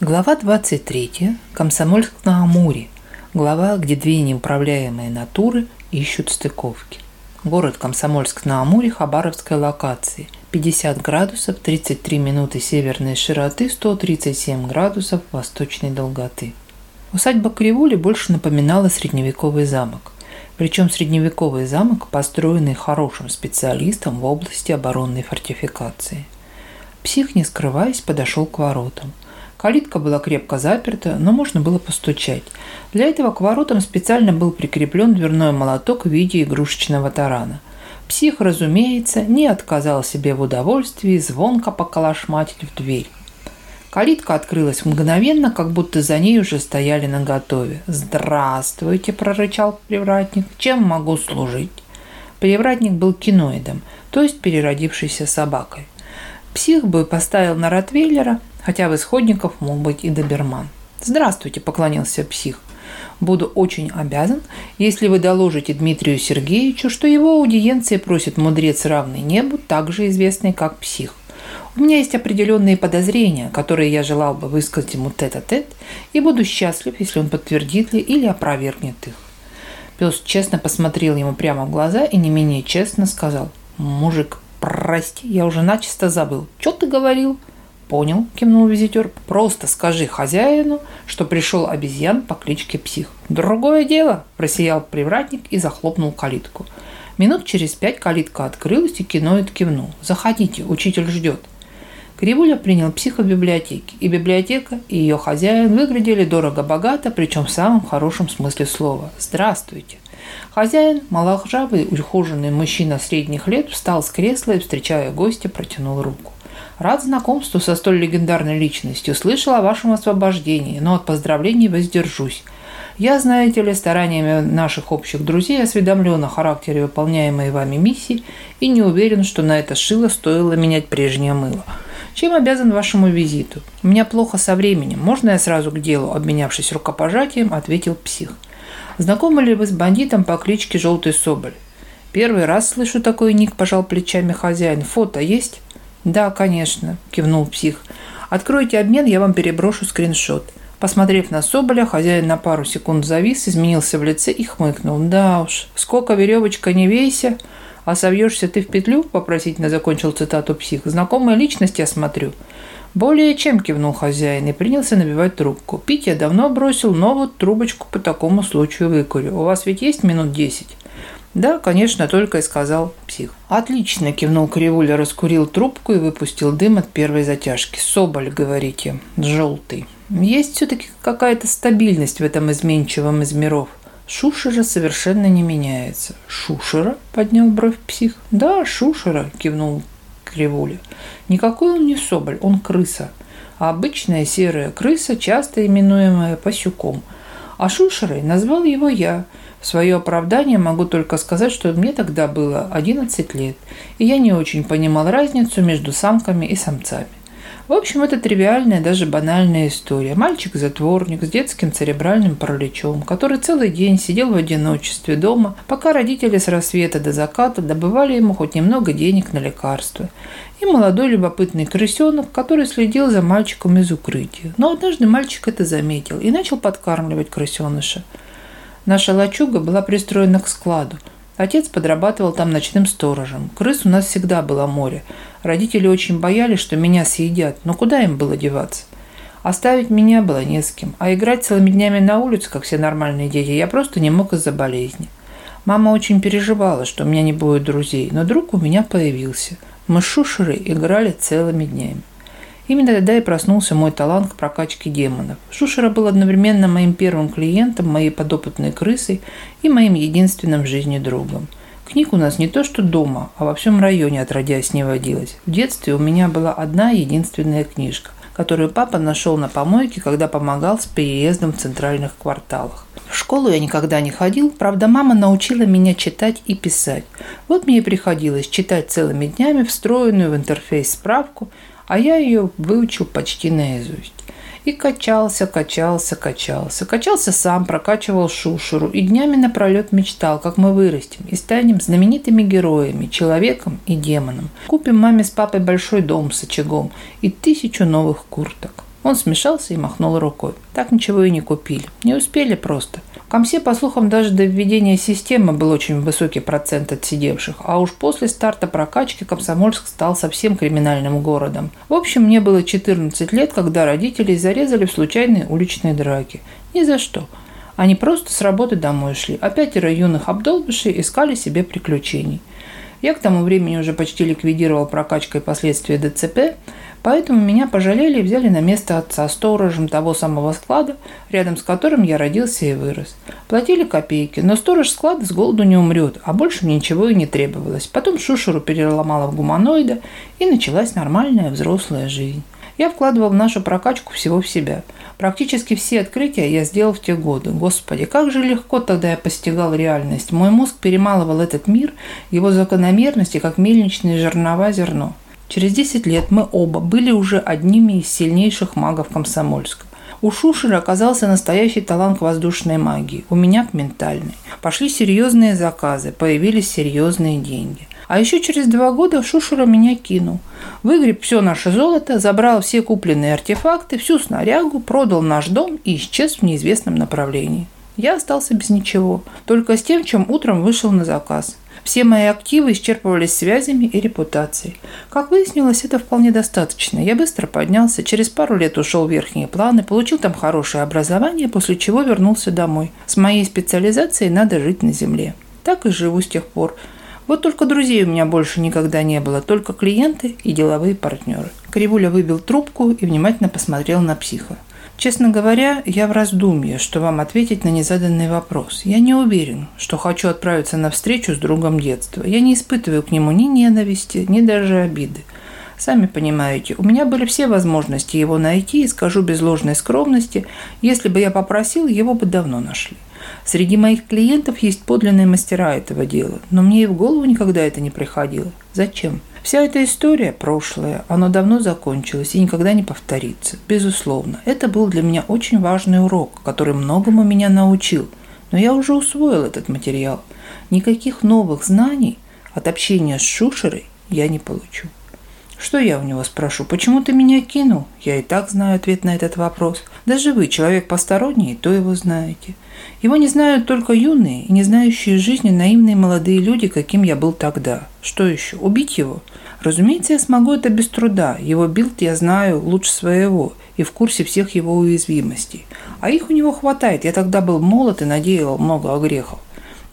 Глава 23. Комсомольск на Амуре. Глава, где две неуправляемые натуры ищут стыковки. Город Комсомольск на Амуре Хабаровской локации. 50 градусов 33 минуты северной широты, 137 градусов восточной долготы. Усадьба Кривули больше напоминала средневековый замок. Причем средневековый замок, построенный хорошим специалистом в области оборонной фортификации. Псих, не скрываясь, подошел к воротам – Калитка была крепко заперта, но можно было постучать. Для этого к воротам специально был прикреплен дверной молоток в виде игрушечного тарана. Псих, разумеется, не отказал себе в удовольствии звонко поколошматить в дверь. Калитка открылась мгновенно, как будто за ней уже стояли наготове. «Здравствуйте!» – прорычал привратник. «Чем могу служить?» Привратник был киноидом, то есть переродившейся собакой. Псих бы поставил на Ротвейлера, хотя в исходников мог быть и доберман. «Здравствуйте», – поклонился псих. «Буду очень обязан, если вы доложите Дмитрию Сергеевичу, что его аудиенции просит мудрец равный небу, также известный как псих. У меня есть определенные подозрения, которые я желал бы высказать ему тет-а-тет, и буду счастлив, если он подтвердит ли или опровергнет их». Пес честно посмотрел ему прямо в глаза и не менее честно сказал «Мужик, прости, я уже начисто забыл. Что ты говорил?» понял, кивнул визитер, просто скажи хозяину, что пришел обезьян по кличке Псих. Другое дело, просиял привратник и захлопнул калитку. Минут через пять калитка открылась и киноид кивнул. Заходите, учитель ждет. Кривуля принял психа в библиотеке, и библиотека, и ее хозяин выглядели дорого-богато, причем в самом хорошем смысле слова. Здравствуйте. Хозяин, малохжавый, ухоженный мужчина средних лет, встал с кресла и, встречая гостя, протянул руку. Рад знакомству со столь легендарной личностью, слышал о вашем освобождении, но от поздравлений воздержусь. Я, знаете ли, стараниями наших общих друзей осведомлен о характере выполняемой вами миссии и не уверен, что на это шило стоило менять прежнее мыло. Чем обязан вашему визиту? У меня плохо со временем. Можно я сразу к делу, обменявшись рукопожатием, ответил псих. Знакомы ли вы с бандитом по кличке Желтый Соболь? Первый раз слышу такой ник, пожал плечами хозяин. Фото есть? «Да, конечно», – кивнул псих. «Откройте обмен, я вам переброшу скриншот». Посмотрев на Соболя, хозяин на пару секунд завис, изменился в лице и хмыкнул. «Да уж, сколько веревочка не вейся, а совьешься ты в петлю?» – Попросительно закончил цитату псих. Знакомые личности осмотрю. «Более чем», – кивнул хозяин и принялся набивать трубку. «Пить я давно бросил, но вот трубочку по такому случаю выкурю. У вас ведь есть минут десять?» «Да, конечно, только и сказал псих». «Отлично!» – кивнул Кривуля, раскурил трубку и выпустил дым от первой затяжки. «Соболь, говорите, желтый. Есть все-таки какая-то стабильность в этом изменчивом из миров. Шушера совершенно не меняется». «Шушера?» – поднял бровь псих. «Да, Шушера!» – кивнул Кривуля. «Никакой он не Соболь, он крыса. А обычная серая крыса, часто именуемая Пасюком. А Шушерой назвал его я – свое оправдание могу только сказать, что мне тогда было 11 лет, и я не очень понимал разницу между самками и самцами. В общем, это тривиальная, даже банальная история. Мальчик-затворник с детским церебральным параличом, который целый день сидел в одиночестве дома, пока родители с рассвета до заката добывали ему хоть немного денег на лекарства. И молодой любопытный крысенок, который следил за мальчиком из укрытия. Но однажды мальчик это заметил и начал подкармливать крысеныша – Наша лачуга была пристроена к складу. Отец подрабатывал там ночным сторожем. Крыс у нас всегда было море. Родители очень боялись, что меня съедят, но куда им было деваться? Оставить меня было не с кем, а играть целыми днями на улице, как все нормальные дети, я просто не мог из-за болезни. Мама очень переживала, что у меня не будет друзей, но друг у меня появился. Мы с Шушерой играли целыми днями. Именно тогда и проснулся мой талант к прокачке демонов. Шушера был одновременно моим первым клиентом, моей подопытной крысой и моим единственным в жизни другом. Книг у нас не то что дома, а во всем районе отродясь не водилось. В детстве у меня была одна единственная книжка, которую папа нашел на помойке, когда помогал с переездом в центральных кварталах. В школу я никогда не ходил, правда, мама научила меня читать и писать. Вот мне и приходилось читать целыми днями встроенную в интерфейс справку, а я ее выучил почти наизусть. И качался, качался, качался. Качался сам, прокачивал шушеру и днями напролет мечтал, как мы вырастем и станем знаменитыми героями, человеком и демоном. Купим маме с папой большой дом с очагом и тысячу новых курток. Он смешался и махнул рукой. Так ничего и не купили. Не успели просто. Комсе, по слухам, даже до введения системы был очень высокий процент отсидевших, а уж после старта прокачки Комсомольск стал совсем криминальным городом. В общем, мне было 14 лет, когда родителей зарезали в случайные уличные драки. Ни за что. Они просто с работы домой шли, а пятеро юных обдолбышей искали себе приключений. Я к тому времени уже почти ликвидировал прокачкой последствия ДЦП, Поэтому меня пожалели и взяли на место отца сторожем того самого склада, рядом с которым я родился и вырос. Платили копейки, но сторож склада с голоду не умрет, а больше ничего и не требовалось. Потом шушеру переломала в гуманоида, и началась нормальная взрослая жизнь. Я вкладывал в нашу прокачку всего в себя. Практически все открытия я сделал в те годы. Господи, как же легко тогда я постигал реальность. Мой мозг перемалывал этот мир, его закономерности, как мельничные жернова зерно. Через 10 лет мы оба были уже одними из сильнейших магов Комсомольска. У Шушера оказался настоящий талант к воздушной магии, у меня к ментальной. Пошли серьезные заказы, появились серьезные деньги. А еще через два года Шушера меня кинул. Выгреб все наше золото, забрал все купленные артефакты, всю снарягу, продал наш дом и исчез в неизвестном направлении. Я остался без ничего, только с тем, чем утром вышел на заказ. Все мои активы исчерпывались связями и репутацией. Как выяснилось, это вполне достаточно. Я быстро поднялся, через пару лет ушел в верхние планы, получил там хорошее образование, после чего вернулся домой. С моей специализацией надо жить на земле. Так и живу с тех пор. Вот только друзей у меня больше никогда не было, только клиенты и деловые партнеры. Кривуля выбил трубку и внимательно посмотрел на психа. Честно говоря, я в раздумье, что вам ответить на незаданный вопрос. Я не уверен, что хочу отправиться на встречу с другом детства. Я не испытываю к нему ни ненависти, ни даже обиды. Сами понимаете, у меня были все возможности его найти, и скажу без ложной скромности, если бы я попросил, его бы давно нашли. Среди моих клиентов есть подлинные мастера этого дела, но мне и в голову никогда это не приходило. Зачем? Вся эта история прошлое, оно давно закончилось и никогда не повторится. Безусловно, это был для меня очень важный урок, который многому меня научил. Но я уже усвоил этот материал. Никаких новых знаний от общения с Шушерой я не получу. Что я у него спрошу, почему ты меня кинул? Я и так знаю ответ на этот вопрос. Даже вы, человек посторонний, то его знаете. Его не знают только юные и не знающие жизни наивные молодые люди, каким я был тогда. Что еще, убить его? Разумеется, я смогу это без труда. Его билд я знаю лучше своего и в курсе всех его уязвимостей. А их у него хватает. Я тогда был молод и наделал много огрехов.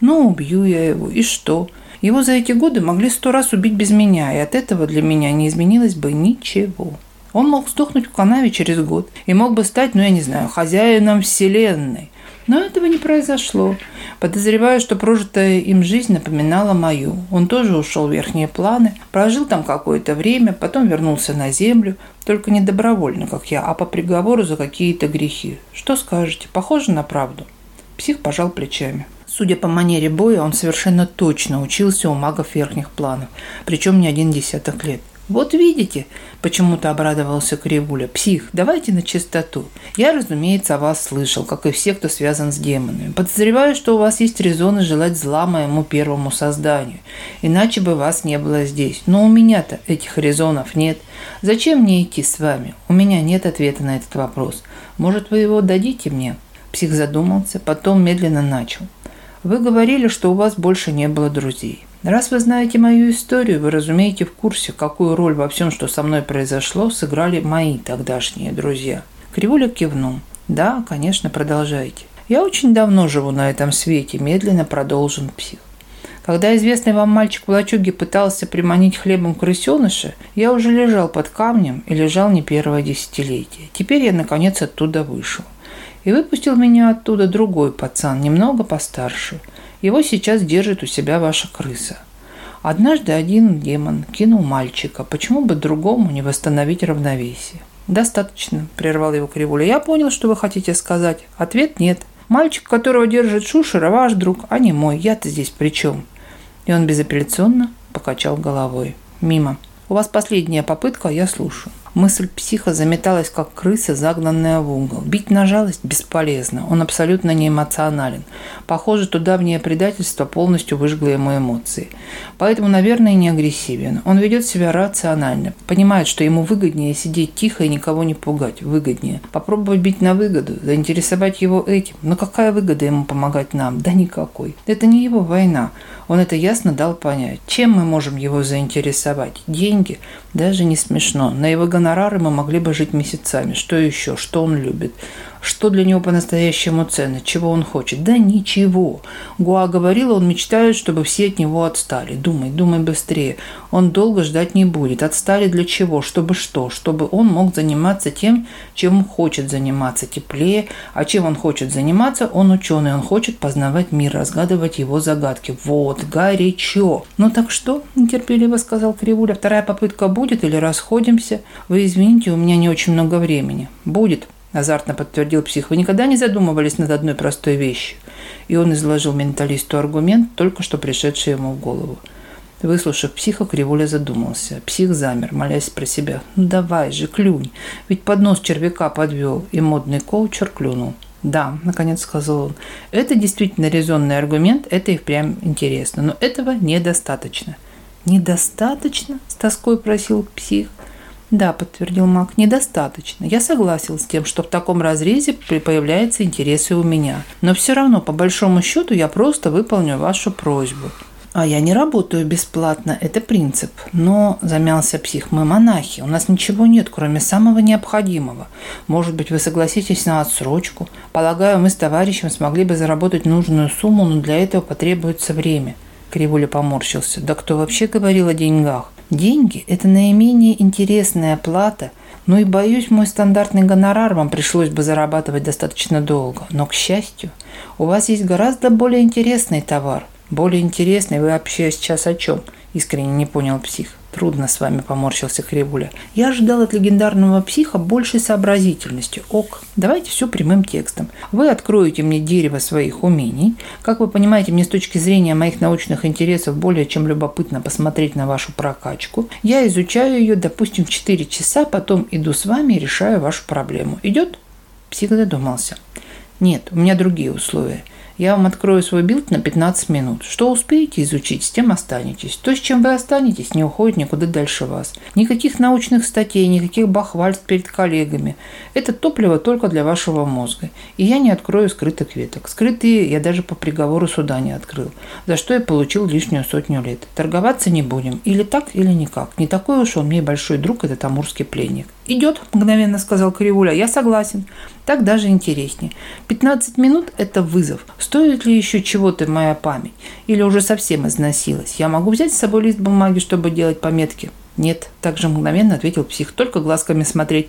Но ну, убью я его, и что? — его за эти годы могли сто раз убить без меня, и от этого для меня не изменилось бы ничего. Он мог сдохнуть в канаве через год и мог бы стать, ну я не знаю, хозяином вселенной. Но этого не произошло. Подозреваю, что прожитая им жизнь напоминала мою. Он тоже ушел в верхние планы, прожил там какое-то время, потом вернулся на землю, только не добровольно, как я, а по приговору за какие-то грехи. Что скажете, похоже на правду? Псих пожал плечами. Судя по манере боя, он совершенно точно учился у магов верхних планов, причем не один десяток лет. «Вот видите», – почему-то обрадовался Кривуля, – «псих, давайте на чистоту. Я, разумеется, о вас слышал, как и все, кто связан с демонами. Подозреваю, что у вас есть резоны желать зла моему первому созданию, иначе бы вас не было здесь. Но у меня-то этих резонов нет. Зачем мне идти с вами? У меня нет ответа на этот вопрос. Может, вы его дадите мне?» Псих задумался, потом медленно начал. Вы говорили, что у вас больше не было друзей. Раз вы знаете мою историю, вы разумеете в курсе, какую роль во всем, что со мной произошло, сыграли мои тогдашние друзья. Кривуля кивнул. Да, конечно, продолжайте. Я очень давно живу на этом свете, медленно продолжил псих. Когда известный вам мальчик в лачуге пытался приманить хлебом крысеныша, я уже лежал под камнем и лежал не первое десятилетие. Теперь я, наконец, оттуда вышел и выпустил меня оттуда другой пацан, немного постарше. Его сейчас держит у себя ваша крыса. Однажды один демон кинул мальчика. Почему бы другому не восстановить равновесие? «Достаточно», – прервал его Кривуля. «Я понял, что вы хотите сказать. Ответ – нет. Мальчик, которого держит Шушера, ваш друг, а не мой. Я-то здесь при чем?» И он безапелляционно покачал головой. «Мимо. У вас последняя попытка, я слушаю». Мысль психа заметалась, как крыса, загнанная в угол. Бить на жалость бесполезно, он абсолютно неэмоционален. Похоже, то давнее предательство полностью выжгло ему эмоции. Поэтому, наверное, не агрессивен. Он ведет себя рационально, понимает, что ему выгоднее сидеть тихо и никого не пугать, выгоднее. Попробовать бить на выгоду, заинтересовать его этим. Но какая выгода ему помогать нам? Да никакой. Это не его война. Он это ясно дал понять. Чем мы можем его заинтересовать? Деньги? Даже не смешно. На его гонорары мы могли бы жить месяцами. Что еще? Что он любит? что для него по-настоящему ценно, чего он хочет. Да ничего. Гуа говорила, он мечтает, чтобы все от него отстали. Думай, думай быстрее. Он долго ждать не будет. Отстали для чего? Чтобы что? Чтобы он мог заниматься тем, чем хочет заниматься теплее. А чем он хочет заниматься? Он ученый. Он хочет познавать мир, разгадывать его загадки. Вот, горячо. Ну так что? Нетерпеливо сказал Кривуля. Вторая попытка будет или расходимся? Вы извините, у меня не очень много времени. Будет, Назарт подтвердил псих. Вы никогда не задумывались над одной простой вещью. И он изложил менталисту аргумент, только что пришедший ему в голову. Выслушав психа, Криволя задумался. Псих замер, молясь про себя. «Ну давай же, клюнь! Ведь поднос червяка подвел, и модный коучер клюнул». «Да», — наконец сказал он, — «это действительно резонный аргумент, это и прям интересно, но этого недостаточно». «Недостаточно?» — с тоской просил псих. Да, подтвердил Мак, недостаточно. Я согласен с тем, что в таком разрезе появляются интересы у меня. Но все равно, по большому счету, я просто выполню вашу просьбу. А я не работаю бесплатно, это принцип. Но, замялся псих, мы монахи, у нас ничего нет, кроме самого необходимого. Может быть, вы согласитесь на отсрочку? Полагаю, мы с товарищем смогли бы заработать нужную сумму, но для этого потребуется время. Кривуля поморщился. Да кто вообще говорил о деньгах? Деньги – это наименее интересная плата, но и, боюсь, мой стандартный гонорар вам пришлось бы зарабатывать достаточно долго. Но, к счастью, у вас есть гораздо более интересный товар. Более интересный вы вообще сейчас о чем? Искренне не понял псих трудно с вами поморщился Кривуля. Я ждал от легендарного психа больше сообразительности. Ок, давайте все прямым текстом. Вы откроете мне дерево своих умений. Как вы понимаете, мне с точки зрения моих научных интересов более чем любопытно посмотреть на вашу прокачку. Я изучаю ее, допустим, 4 часа, потом иду с вами и решаю вашу проблему. Идет? Псих задумался. Нет, у меня другие условия – я вам открою свой билд на 15 минут. Что успеете изучить, с тем останетесь. То, с чем вы останетесь, не уходит никуда дальше вас. Никаких научных статей, никаких бахвальств перед коллегами. Это топливо только для вашего мозга. И я не открою скрытых веток. Скрытые я даже по приговору суда не открыл, за что я получил лишнюю сотню лет. Торговаться не будем. Или так, или никак. Не такой уж он мне большой друг, этот амурский пленник. «Идет», – мгновенно сказал Кривуля. «Я согласен. Так даже интереснее. 15 минут – это вызов. Стоит ли еще чего-то моя память? Или уже совсем износилась? Я могу взять с собой лист бумаги, чтобы делать пометки? Нет, также мгновенно ответил псих, только глазками смотреть.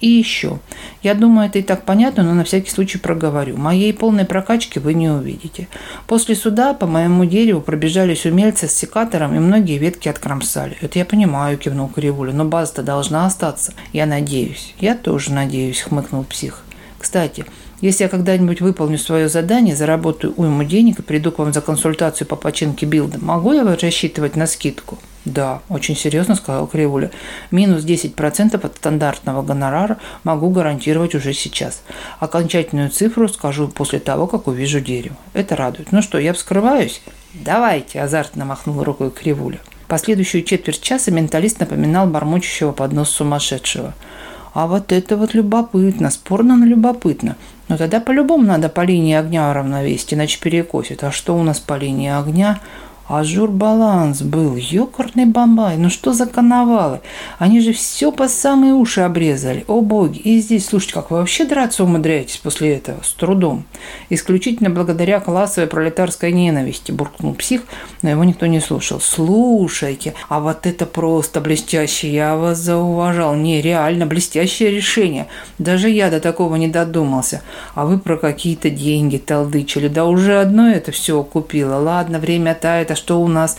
И еще. Я думаю, это и так понятно, но на всякий случай проговорю. Моей полной прокачки вы не увидите. После суда по моему дереву пробежались умельцы с секатором и многие ветки откромсали. Это я понимаю, кивнул Кривуля, но база-то должна остаться. Я надеюсь. Я тоже надеюсь, хмыкнул псих. Кстати, если я когда-нибудь выполню свое задание, заработаю уйму денег и приду к вам за консультацию по починке билда, могу я рассчитывать на скидку? Да, очень серьезно сказал Кривуля. Минус 10% от стандартного гонорара могу гарантировать уже сейчас. Окончательную цифру скажу после того, как увижу дерево. Это радует. Ну что, я вскрываюсь? Давайте, азартно махнул рукой Кривуля. Последующую четверть часа менталист напоминал бормочущего под нос сумасшедшего. А вот это вот любопытно, спорно, но любопытно. Но тогда по-любому надо по линии огня равновесить иначе перекосит. А что у нас по линии огня? ажур баланс был, ёкарный бомбай, ну что за коновалы? Они же все по самые уши обрезали, о боги. И здесь, слушайте, как вы вообще драться умудряетесь после этого? С трудом. Исключительно благодаря классовой пролетарской ненависти, буркнул псих, но его никто не слушал. Слушайте, а вот это просто блестяще, я вас зауважал. нереально блестящее решение. Даже я до такого не додумался. А вы про какие-то деньги толдычили. Да уже одно это все окупило. Ладно, время тает, а что у нас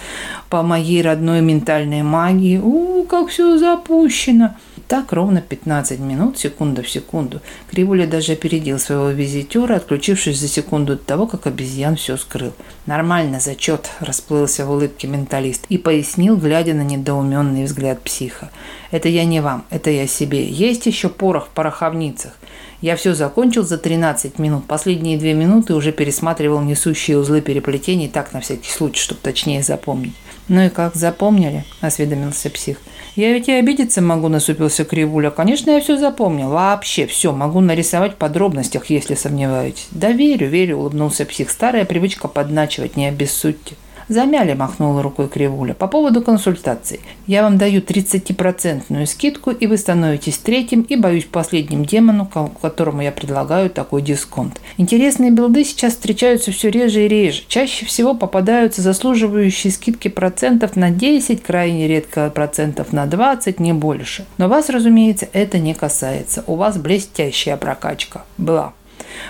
по моей родной ментальной магии. У, как все запущено. Так ровно 15 минут, секунда в секунду. Кривуля даже опередил своего визитера, отключившись за секунду до того, как обезьян все скрыл. «Нормально, зачет», – расплылся в улыбке менталист и пояснил, глядя на недоуменный взгляд психа. «Это я не вам, это я себе. Есть еще порох в пороховницах. Я все закончил за 13 минут. Последние две минуты уже пересматривал несущие узлы переплетений, так на всякий случай, чтобы точнее запомнить. «Ну и как, запомнили?» – осведомился псих. «Я ведь и обидеться могу», – насупился Кривуля. «Конечно, я все запомнил. Вообще все. Могу нарисовать в подробностях, если сомневаюсь». «Да верю, верю», – улыбнулся псих. «Старая привычка подначивать, не обессудьте» замяли, махнула рукой Кривуля. По поводу консультаций. Я вам даю 30-процентную скидку, и вы становитесь третьим и, боюсь, последним демону, которому я предлагаю такой дисконт. Интересные билды сейчас встречаются все реже и реже. Чаще всего попадаются заслуживающие скидки процентов на 10, крайне редко процентов на 20, не больше. Но вас, разумеется, это не касается. У вас блестящая прокачка была.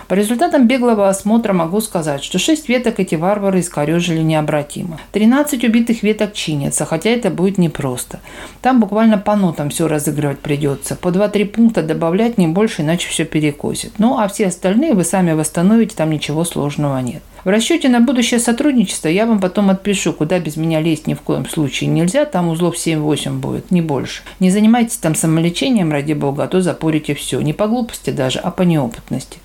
По результатам беглого осмотра могу сказать, что 6 веток эти варвары искорежили необратимо. 13 убитых веток чинятся, хотя это будет непросто. Там буквально по нотам все разыгрывать придется. По 2-3 пункта добавлять не больше, иначе все перекосит. Ну а все остальные вы сами восстановите, там ничего сложного нет. В расчете на будущее сотрудничество я вам потом отпишу, куда без меня лезть ни в коем случае нельзя, там узлов 7-8 будет, не больше. Не занимайтесь там самолечением, ради бога, а то запорите все. Не по глупости даже, а по неопытности.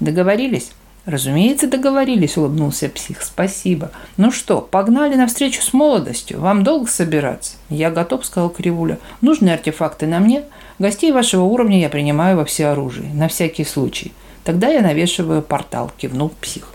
Договорились? Разумеется, договорились, улыбнулся псих. Спасибо. Ну что, погнали навстречу с молодостью. Вам долго собираться? Я готов, сказал Кривуля. Нужные артефакты на мне. Гостей вашего уровня я принимаю во всеоружии, на всякий случай. Тогда я навешиваю портал, кивнул псих.